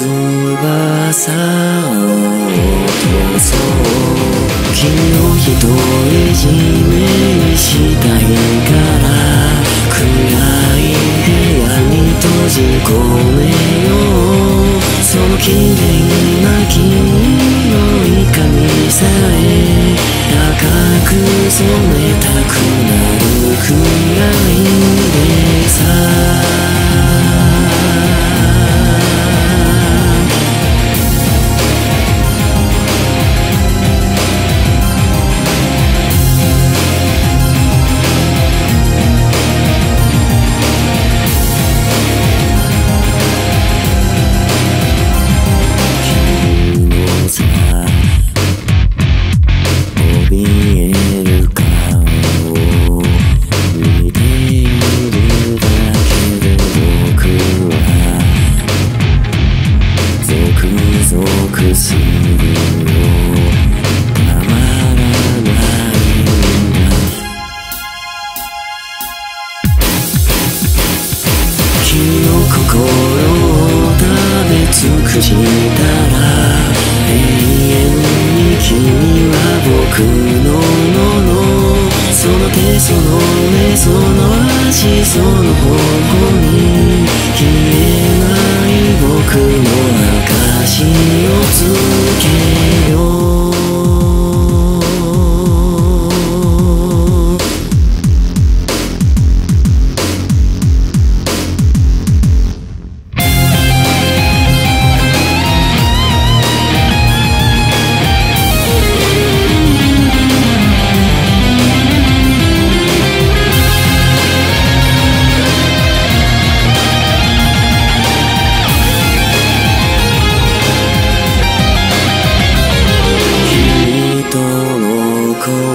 翼を飛そう君を一人占めにしたいから暗い部屋に閉じ込めようその綺麗な君の髪さえ赤く染めたくなるくらいしたら永遠に君は僕のもの。その手その目その足その頬に消えない僕の証をつ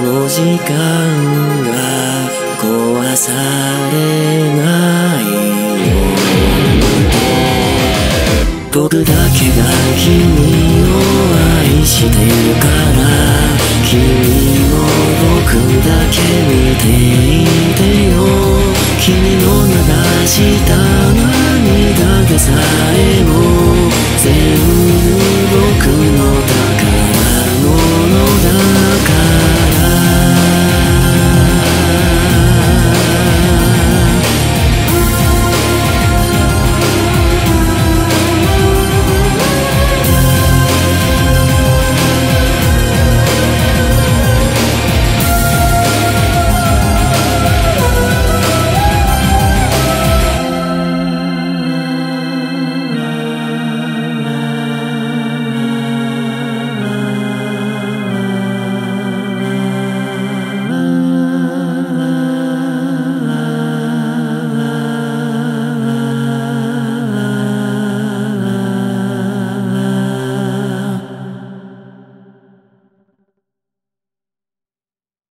の時間が壊されないよ僕だけが君を愛してるから君も僕だけ見てる。